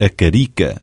A carica.